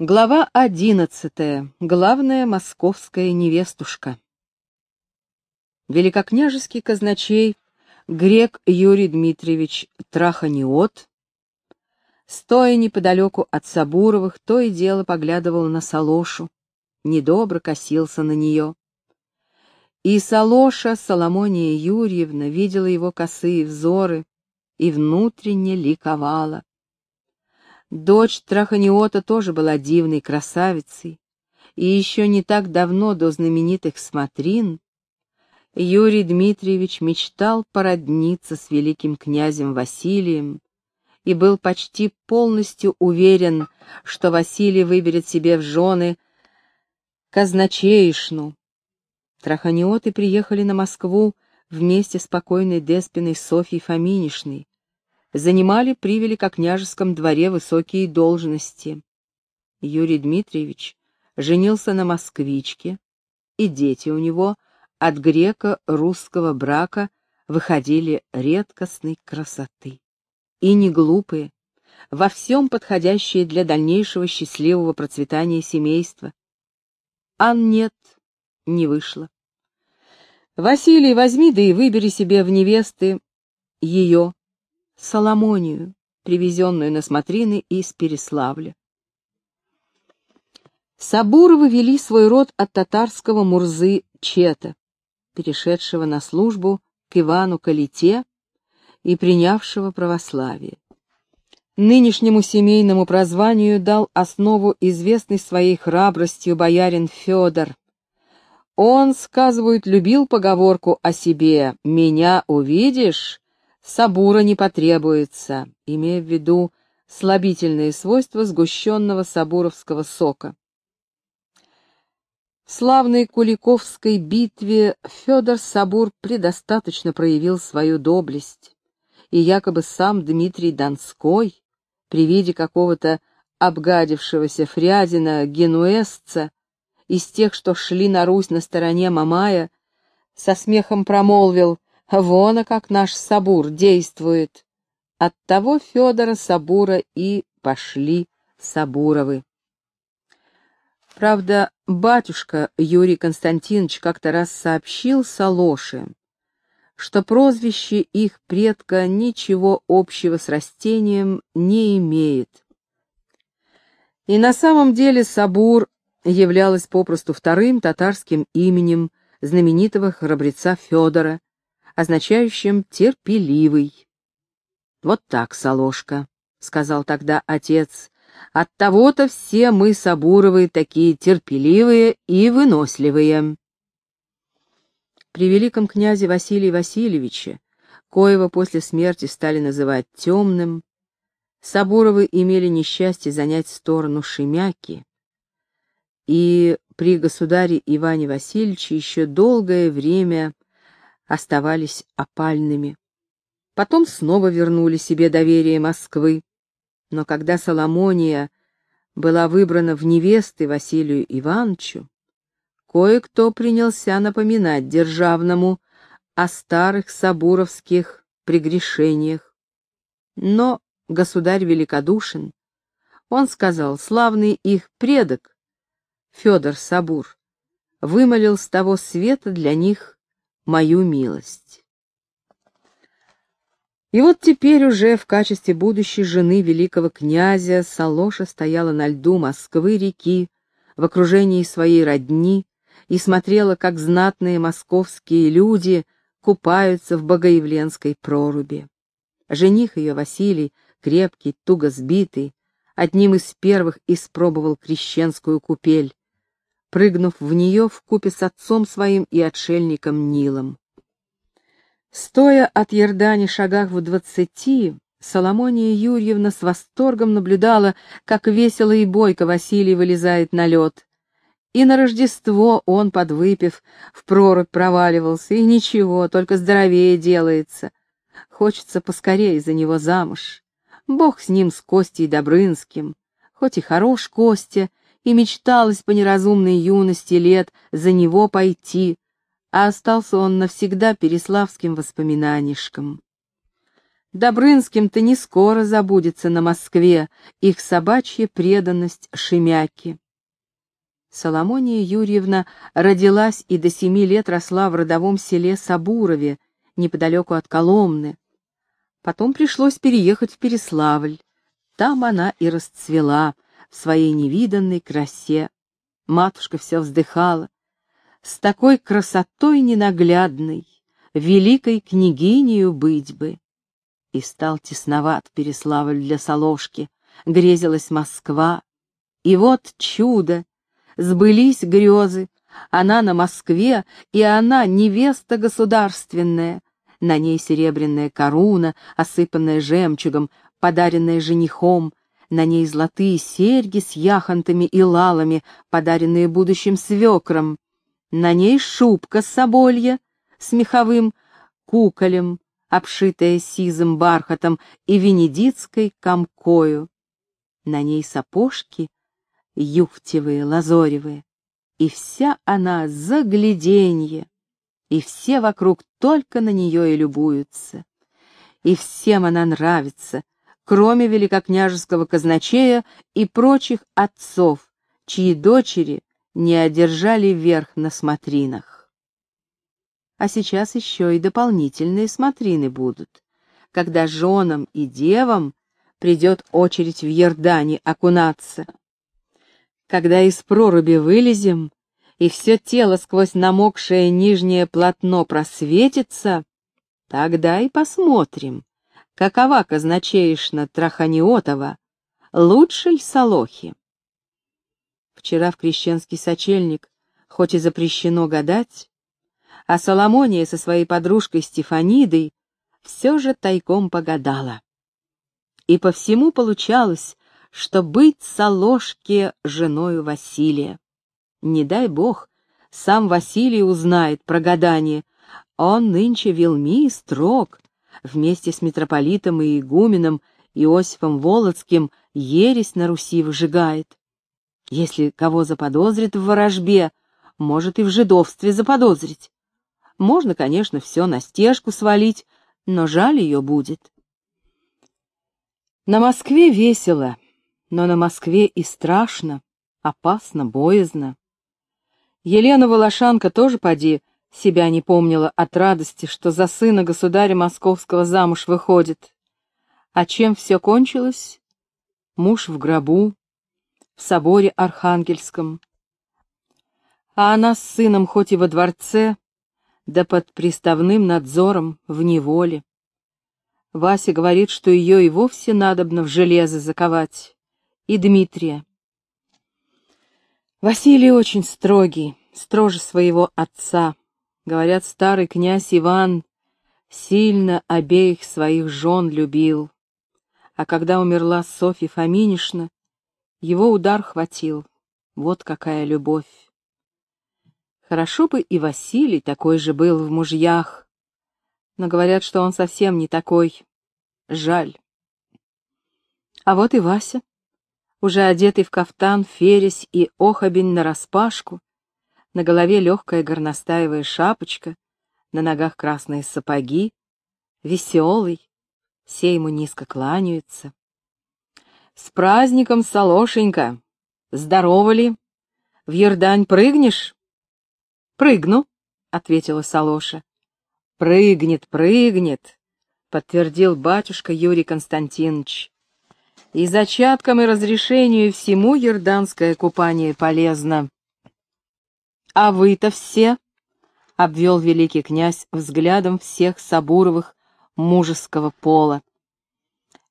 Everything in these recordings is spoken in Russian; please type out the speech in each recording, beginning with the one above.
Глава одиннадцатая. Главная московская невестушка. Великокняжеский казначей, грек Юрий Дмитриевич Траханиот, стоя неподалеку от Сабуровых, то и дело поглядывал на Салошу, недобро косился на нее. И Салоша, Соломония Юрьевна, видела его косые взоры и внутренне ликовала. Дочь Траханиота тоже была дивной красавицей, и еще не так давно до знаменитых смотрин Юрий Дмитриевич мечтал породниться с великим князем Василием и был почти полностью уверен, что Василий выберет себе в жены казначеишну. Траханиоты приехали на Москву вместе с покойной деспиной Софьей Фоминишной, занимали при великокняжеском дворе высокие должности. Юрий Дмитриевич женился на москвичке, и дети у него от греко-русского брака выходили редкостной красоты. И не глупые, во всем подходящие для дальнейшего счастливого процветания семейства. А нет, не вышло. Василий, возьми да и выбери себе в невесты ее, Соломонию, привезенную на смотрины из Переславля. Сабуровы вели свой род от татарского Мурзы Чета, перешедшего на службу к Ивану Калите и принявшего православие. Нынешнему семейному прозванию дал основу известный своей храбростью боярин Федор. Он, сказывают, любил поговорку о себе «меня увидишь, сабура не потребуется, имея в виду слабительные свойства сгущенного сабуровского сока. В славной Куликовской битве Федор Сабур предостаточно проявил свою доблесть, и якобы сам Дмитрий Донской, при виде какого-то обгадившегося фрядина генуэзца из тех, что шли на Русь на стороне Мамая, со смехом промолвил Вон, а как наш Сабур действует. Оттого Федора Сабура и пошли Сабуровы. Правда, батюшка Юрий Константинович как-то раз сообщил Салоше, что прозвище их предка ничего общего с растением не имеет. И на самом деле Сабур являлась попросту вторым татарским именем знаменитого храбреца Федора, означающим «терпеливый». «Вот так, Солошка», — сказал тогда отец, — «от того-то все мы, Сабуровы, такие терпеливые и выносливые». При великом князе Василии Васильевиче, коего после смерти стали называть темным, Сабуровы имели несчастье занять сторону Шемяки, и при государе Иване Васильевиче еще долгое время оставались опальными. Потом снова вернули себе доверие Москвы. Но когда Соломония была выбрана в невесты Василию Ивановичу, кое-кто принялся напоминать державному о старых сабуровских прегрешениях. Но государь великодушен. Он сказал, славный их предок, Федор Сабур, вымолил с того света для них мою милость. И вот теперь уже в качестве будущей жены великого князя Салоша стояла на льду Москвы-реки в окружении своей родни и смотрела, как знатные московские люди купаются в Богоявленской проруби. Жених ее, Василий, крепкий, туго сбитый, одним из первых испробовал крещенскую купель, прыгнув в нее в купе с отцом своим и отшельником Нилом. Стоя от Ердани шагах в двадцати, Соломония Юрьевна с восторгом наблюдала, как весело и бойко Василий вылезает на лед. И на Рождество он, подвыпив, в прорубь проваливался, и ничего, только здоровее делается. Хочется поскорее за него замуж. Бог с ним, с Костей Добрынским. Хоть и хорош Костя, и мечталось по неразумной юности лет за него пойти, а остался он навсегда переславским воспоминанишком. Добрынским-то не скоро забудется на Москве их собачья преданность Шемяки. Соломония Юрьевна родилась и до семи лет росла в родовом селе Сабурове, неподалеку от Коломны. Потом пришлось переехать в Переславль. Там она и расцвела в своей невиданной красе. Матушка все вздыхала. С такой красотой ненаглядной, великой княгинею быть бы. И стал тесноват Переславль для Соложки, грезилась Москва. И вот чудо! Сбылись грезы, она на Москве, и она невеста государственная. На ней серебряная коруна, осыпанная жемчугом, подаренная женихом, на ней золотые серьги с яхонтами и лалами, подаренные будущим свекром. На ней шубка соболья с меховым куколем, обшитая сизым бархатом и венедицкой комкою. На ней сапожки юфтевые, лазоревые, и вся она загляденье, и все вокруг только на нее и любуются. И всем она нравится, кроме великокняжеского казначея и прочих отцов, чьи дочери не одержали верх на смотринах. А сейчас еще и дополнительные смотрины будут, когда женам и девам придет очередь в Ердане окунаться. Когда из проруби вылезем, и все тело сквозь намокшее нижнее полотно просветится, тогда и посмотрим, какова казначеишна Траханиотова, лучше ли Солохи. Вчера в крещенский сочельник, хоть и запрещено гадать, а Соломония со своей подружкой Стефанидой все же тайком погадала. И по всему получалось, что быть Солошке женою Василия. Не дай бог, сам Василий узнает про гадание. Он нынче велми строг, вместе с митрополитом и игуменом Иосифом Волоцким ересь на Руси выжигает. Если кого заподозрит в ворожбе, может и в жидовстве заподозрить. Можно, конечно, все на стежку свалить, но жаль ее будет. На Москве весело, но на Москве и страшно, опасно, боязно. Елена Волошанка тоже, поди, себя не помнила от радости, что за сына государя московского замуж выходит. А чем все кончилось? Муж в гробу, в соборе Архангельском. А она с сыном хоть и во дворце, да под приставным надзором в неволе. Вася говорит, что ее и вовсе надобно в железо заковать. И Дмитрия. Василий очень строгий, строже своего отца. Говорят, старый князь Иван сильно обеих своих жен любил. А когда умерла Софья Фоминишна, его удар хватил. Вот какая любовь. Хорошо бы и Василий такой же был в мужьях, но говорят, что он совсем не такой. Жаль. А вот и Вася, уже одетый в кафтан, фересь и охобень нараспашку, на голове легкая горностаевая шапочка, на ногах красные сапоги, веселый, все ему низко кланяются. «С праздником, Солошенька! Здорово ли? В Ердань прыгнешь?» «Прыгну», — ответила Солоша. «Прыгнет, прыгнет», — подтвердил батюшка Юрий Константинович. «И зачаткам и разрешению всему ерданское купание полезно». «А вы-то все?» — обвел великий князь взглядом всех Сабуровых мужеского пола.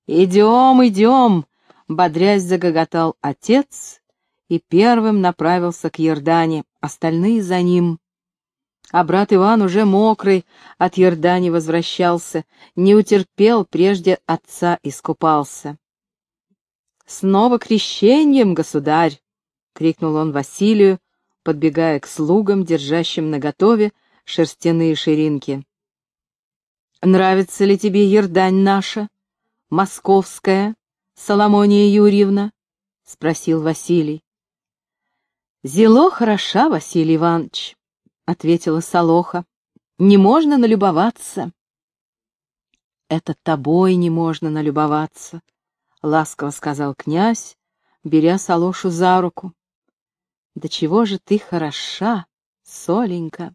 «Идем, идем!» бодрясь загоготал отец и первым направился к Ердане, остальные за ним. А брат Иван уже мокрый от Ердани возвращался, не утерпел, прежде отца искупался. «Снова крещением, государь!» — крикнул он Василию, подбегая к слугам, держащим наготове шерстяные ширинки. «Нравится ли тебе Ердань наша, московская?» Соломония Юрьевна? — спросил Василий. — Зело хороша, Василий Иванович, — ответила Солоха. — Не можно налюбоваться. — это тобой не можно налюбоваться, — ласково сказал князь, беря Салошу за руку. Да чего же ты хороша, Соленька!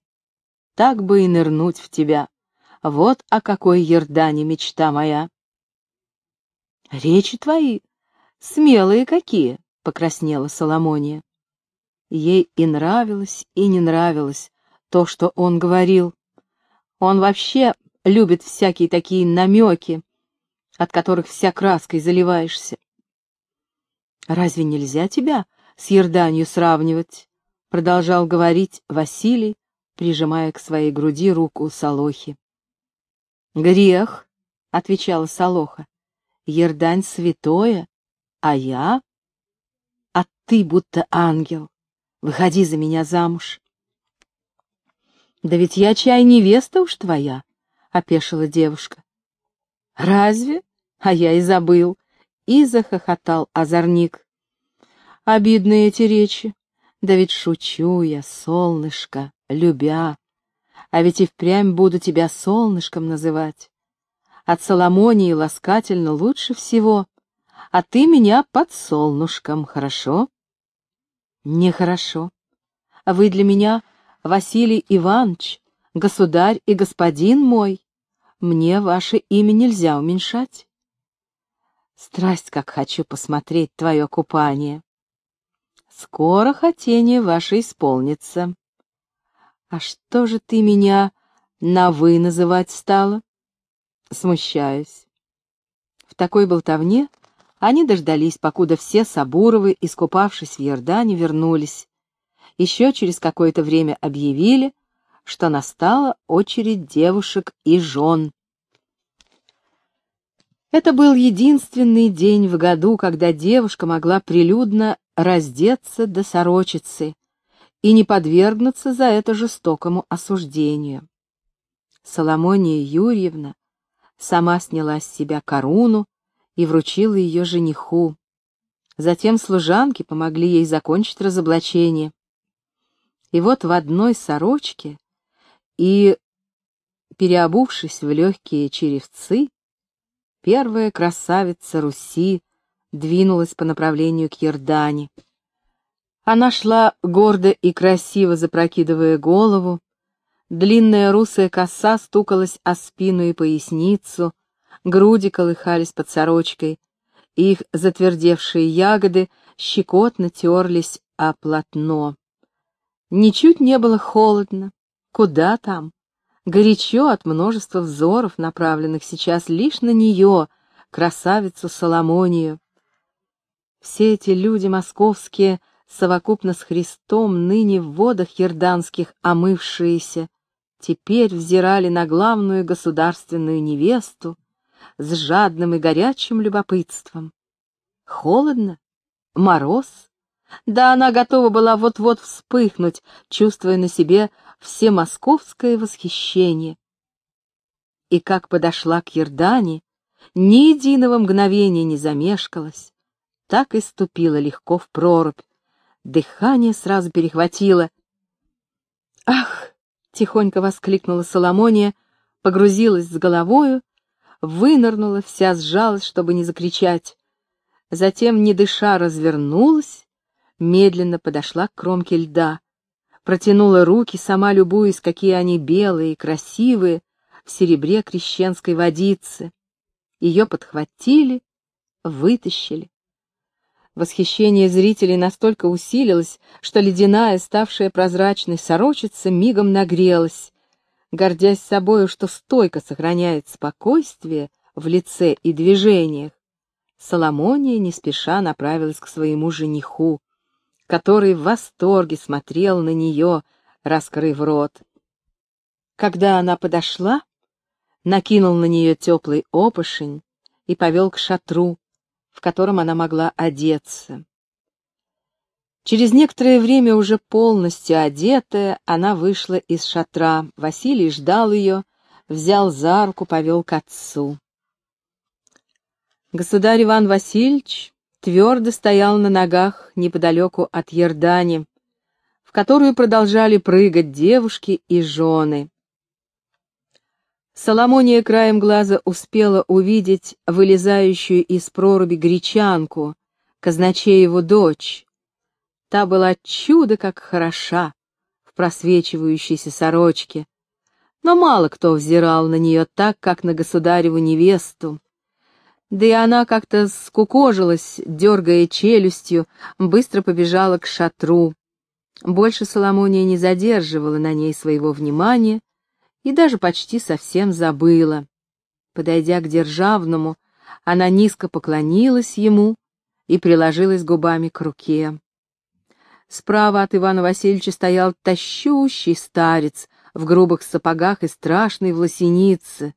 Так бы и нырнуть в тебя. Вот о какой ердане мечта моя. Речи твои смелые какие, — покраснела Соломония. Ей и нравилось, и не нравилось то, что он говорил. Он вообще любит всякие такие намеки, от которых вся краской заливаешься. «Разве нельзя тебя с Ерданью сравнивать?» — продолжал говорить Василий, прижимая к своей груди руку Солохи. «Грех», — отвечала Солоха, — «Ердань святое, а я...» «А ты будто ангел, выходи за меня замуж». «Да ведь я чай невеста уж твоя», — опешила девушка. «Разве? А я и забыл», — и захохотал озорник. «Обидные эти речи. Да ведь шучу я, солнышко, любя. А ведь и впрямь буду тебя солнышком называть. От Соломонии ласкательно лучше всего, а ты меня под солнышком, хорошо?» «Нехорошо. Вы для меня Василий Иванович, государь и господин мой, мне ваше имя нельзя уменьшать. Страсть, как хочу посмотреть твое купание. Скоро хотение ваше исполнится. А что же ты меня на «вы» называть стала? Смущаюсь. В такой болтовне они дождались, покуда все Сабуровы, искупавшись в Иордане, вернулись, еще через какое-то время объявили, что настала очередь девушек и жен. Это был единственный день в году, когда девушка могла прилюдно раздеться до сорочицы и не подвергнуться за это жестокому осуждению. Соломония Юрьевна сама сняла с себя корону и вручила ее жениху. Затем служанки помогли ей закончить разоблачение. И вот в одной сорочке и, переобувшись в легкие черевцы, первая красавица Руси двинулась по направлению к Ердане. Она шла гордо и красиво запрокидывая голову, длинная русая коса стукалась о спину и поясницу, груди колыхались под сорочкой, их затвердевшие ягоды щекотно терлись о полотно. Ничуть не было холодно. Куда там? Горячо от множества взоров, направленных сейчас лишь на нее, красавицу Соломонию. Все эти люди московские, совокупно с Христом, ныне в водах ерданских омывшиеся, теперь взирали на главную государственную невесту с жадным и горячим любопытством. Холодно? Мороз? Да она готова была вот-вот вспыхнуть, чувствуя на себе все московское восхищение. И как подошла к Ердане, ни единого мгновения не замешкалась, так и ступила легко в прорубь. Дыхание сразу перехватило. «Ах!» — тихонько воскликнула Соломония, погрузилась с головою, вынырнула, вся сжалась, чтобы не закричать. Затем, не дыша, развернулась медленно подошла к кромке льда, протянула руки, сама любуясь, какие они белые, красивые, в серебре крещенской водицы. Ее подхватили, вытащили. Восхищение зрителей настолько усилилось, что ледяная, ставшая прозрачной сорочица, мигом нагрелась, гордясь собою, что стойко сохраняет спокойствие в лице и движениях. Соломония не спеша направилась к своему жениху, который в восторге смотрел на нее, раскрыв рот. Когда она подошла, накинул на нее теплый опошень и повел к шатру, в котором она могла одеться. Через некоторое время, уже полностью одетая, она вышла из шатра. Василий ждал ее, взял за руку, повел к отцу. Государь Иван Васильевич твердо стоял на ногах неподалеку от Ердани, в которую продолжали прыгать девушки и жены. Соломония краем глаза успела увидеть вылезающую из проруби гречанку, казначееву дочь. Та была чудо как хороша в просвечивающейся сорочке, но мало кто взирал на нее так, как на государеву невесту. Да и она как-то скукожилась, дергая челюстью, быстро побежала к шатру. Больше Соломония не задерживала на ней своего внимания, и даже почти совсем забыла. Подойдя к Державному, она низко поклонилась ему и приложилась губами к руке. Справа от Ивана Васильевича стоял тащущий старец в грубых сапогах и страшной власенице.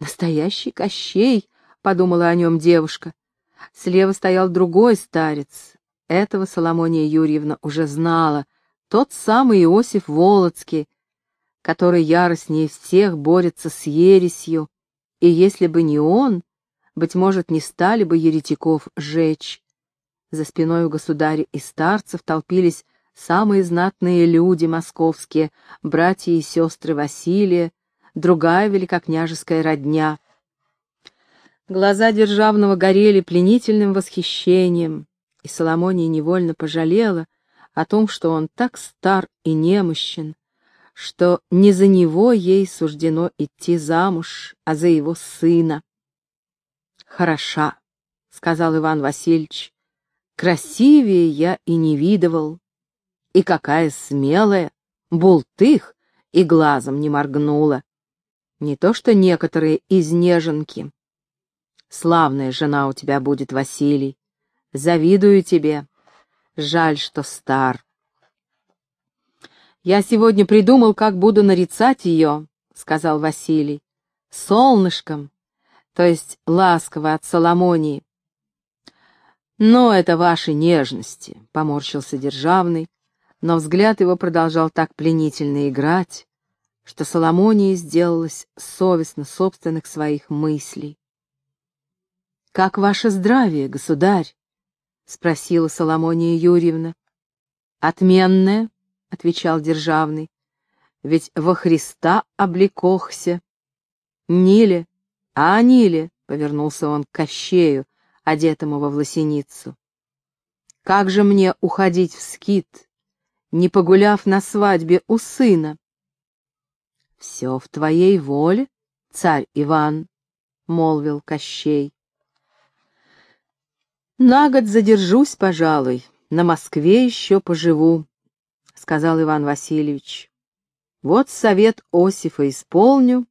«Настоящий Кощей!» — подумала о нем девушка. Слева стоял другой старец. Этого Соломония Юрьевна уже знала. Тот самый Иосиф Волоцкий, который яростнее всех борется с ересью, и если бы не он, быть может, не стали бы еретиков жечь. За спиной у государя и старцев толпились самые знатные люди московские, братья и сестры Василия, другая великокняжеская родня. Глаза Державного горели пленительным восхищением, и Соломония невольно пожалела о том, что он так стар и немощен, что не за него ей суждено идти замуж, а за его сына. «Хороша», — сказал Иван Васильевич, — «красивее я и не видывал. И какая смелая, бултых, и глазом не моргнула. Не то что некоторые из неженки. Славная жена у тебя будет, Василий. Завидую тебе. Жаль, что стар. «Я сегодня придумал, как буду нарицать ее», — сказал Василий. «Солнышком, то есть ласково от Соломонии». «Но это ваши нежности», — поморщился Державный, но взгляд его продолжал так пленительно играть, что Соломонии сделалось совестно собственных своих мыслей. «Как ваше здравие, государь?» — спросила Соломония Юрьевна. «Отменное», — отвечал Державный, — «ведь во Христа облекохся». «Ниле, а Ниле», — повернулся он к Кощею, одетому во власеницу. «Как же мне уходить в скит, не погуляв на свадьбе у сына?» «Все в твоей воле, царь Иван», — молвил Кощей. «На год задержусь, пожалуй, на Москве еще поживу, — сказал Иван Васильевич. «Вот совет Осифа исполню,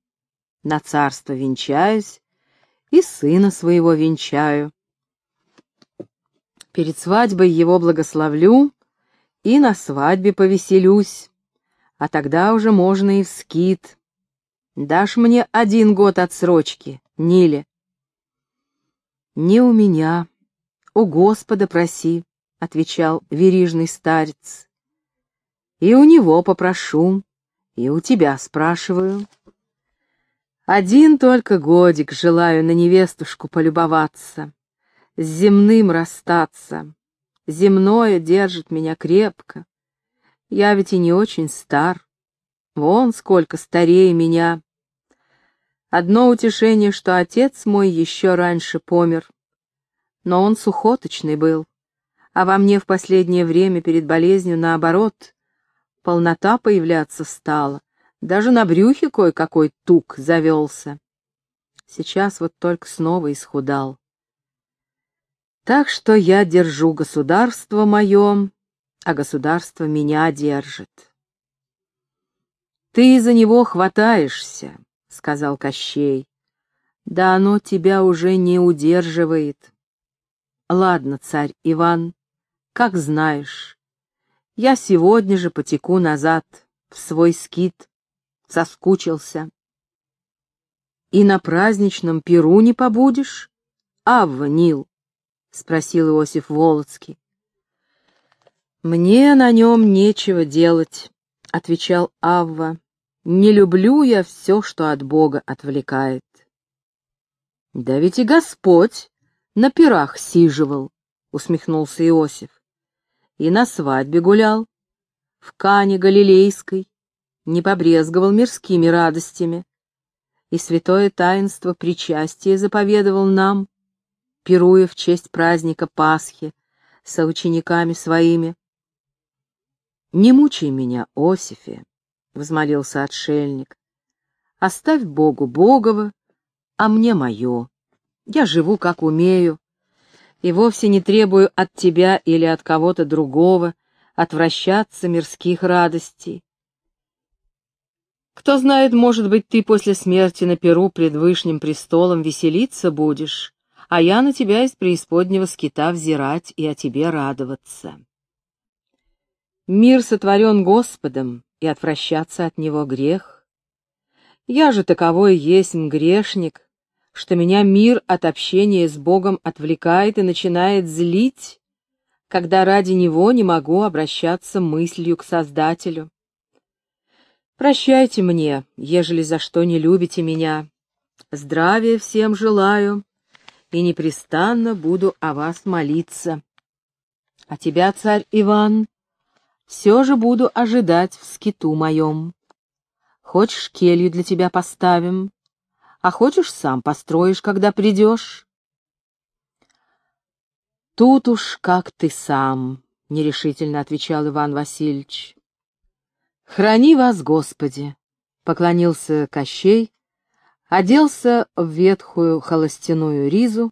на царство венчаюсь и сына своего венчаю. Перед свадьбой его благословлю и на свадьбе повеселюсь, а тогда уже можно и в скит. Дашь мне один год отсрочки, Ниле?» «Не у меня, у Господа проси», — отвечал верижный старец. И у него попрошу, и у тебя спрашиваю. Один только годик желаю на невестушку полюбоваться, с земным расстаться. Земное держит меня крепко. Я ведь и не очень стар. Вон сколько старее меня. Одно утешение, что отец мой еще раньше помер. Но он сухоточный был, а во мне в последнее время перед болезнью, наоборот, полнота появляться стала, даже на брюхе кое-какой тук завелся. Сейчас вот только снова исхудал. Так что я держу государство мое, а государство меня держит. «Ты за него хватаешься», — сказал Кощей. «Да оно тебя уже не удерживает. Ладно, царь Иван, как знаешь, я сегодня же потеку назад, в свой скит, соскучился. И на праздничном перу не побудешь, Авва, Нил? — спросил Иосиф Волоцкий. «Мне на нем нечего делать», — отвечал Авва. «Не люблю я все, что от Бога отвлекает». «Да ведь и Господь на пирах сиживал», — усмехнулся Иосиф и на свадьбе гулял, в Кане Галилейской, не побрезговал мирскими радостями. и святое таинство причастия заповедовал нам, пируя в честь праздника Пасхи со учениками своими. «Не мучай меня, Осифе», — взмолился отшельник. «Оставь Богу Богово, а мне мое. Я живу, как умею, и вовсе не требую от тебя или от кого-то другого отвращаться мирских радостей. Кто знает, может быть, ты после смерти на перу пред вышним престолом веселиться будешь, а я на тебя из преисподнего скита взирать и о тебе радоваться. Мир сотворен Господом, и отвращаться от него грех. Я же таковой есть грешник, что меня мир от общения с Богом отвлекает и начинает злить, когда ради него не могу обращаться мыслью к Создателю. Прощайте мне, ежели за что не любите меня. Здравия всем желаю и непрестанно буду о вас молиться. А тебя, царь Иван, все же буду ожидать в скиту моем. Хочешь, келью для тебя поставим, а хочешь, сам построишь, когда придешь. Тут уж как ты сам, — нерешительно отвечал Иван Васильевич. «Храни вас, Господи!» — поклонился Кощей, оделся в ветхую холостяную ризу,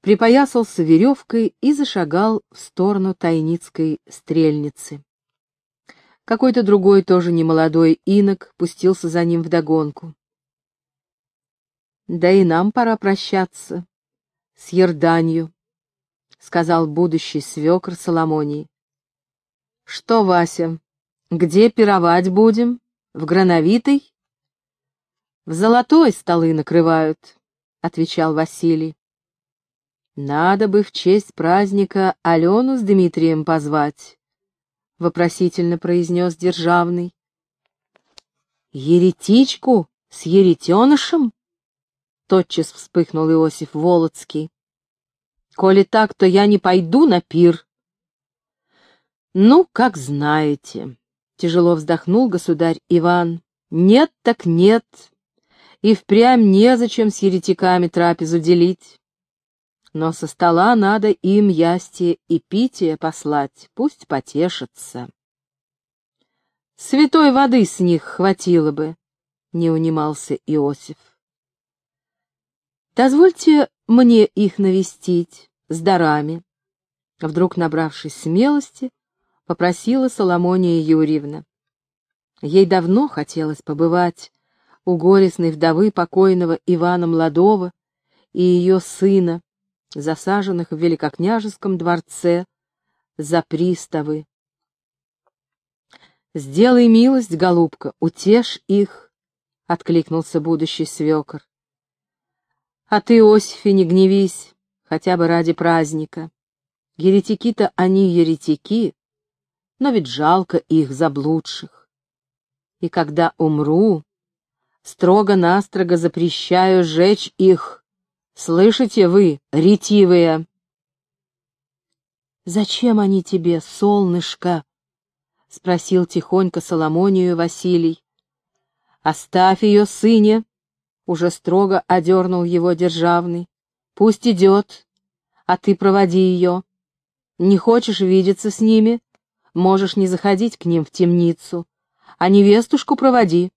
припоясался веревкой и зашагал в сторону Тайницкой стрельницы. Какой-то другой, тоже немолодой инок, пустился за ним вдогонку. «Да и нам пора прощаться с Ерданью», — сказал будущий свекр Соломоний. «Что, Вася, где пировать будем? В Грановитой? В Золотой столы накрывают, — отвечал Василий. Надо бы в честь праздника Алену с Дмитрием позвать, — вопросительно произнес Державный. Еретичку с еретенышем? Тотчас вспыхнул Иосиф Волоцкий. Коли так, то я не пойду на пир. Ну, как знаете. Тяжело вздохнул государь Иван. Нет так нет. И впрямь незачем с еретиками трапезу делить. Но со стола надо им ястие и питие послать, пусть потешатся. Святой воды с них хватило бы, — не унимался Иосиф. Дозвольте мне их навестить с дарами. Вдруг, набравшись смелости, попросила Соломония Юрьевна. Ей давно хотелось побывать у горестной вдовы покойного Ивана Младова и ее сына, засаженных в Великокняжеском дворце за приставы. «Сделай милость, голубка, утешь их», — откликнулся будущий свекор. «А ты, Осифе, не гневись, хотя бы ради праздника. Еретики-то они еретики, но ведь жалко их заблудших. И когда умру, строго-настрого запрещаю сжечь их. Слышите вы, ретивые? «Зачем они тебе, солнышко?» — спросил тихонько Соломонию Василий. «Оставь ее, сыне!» — уже строго одернул его державный. «Пусть идет, а ты проводи ее. Не хочешь видеться с ними? Можешь не заходить к ним в темницу, а невестушку проводи.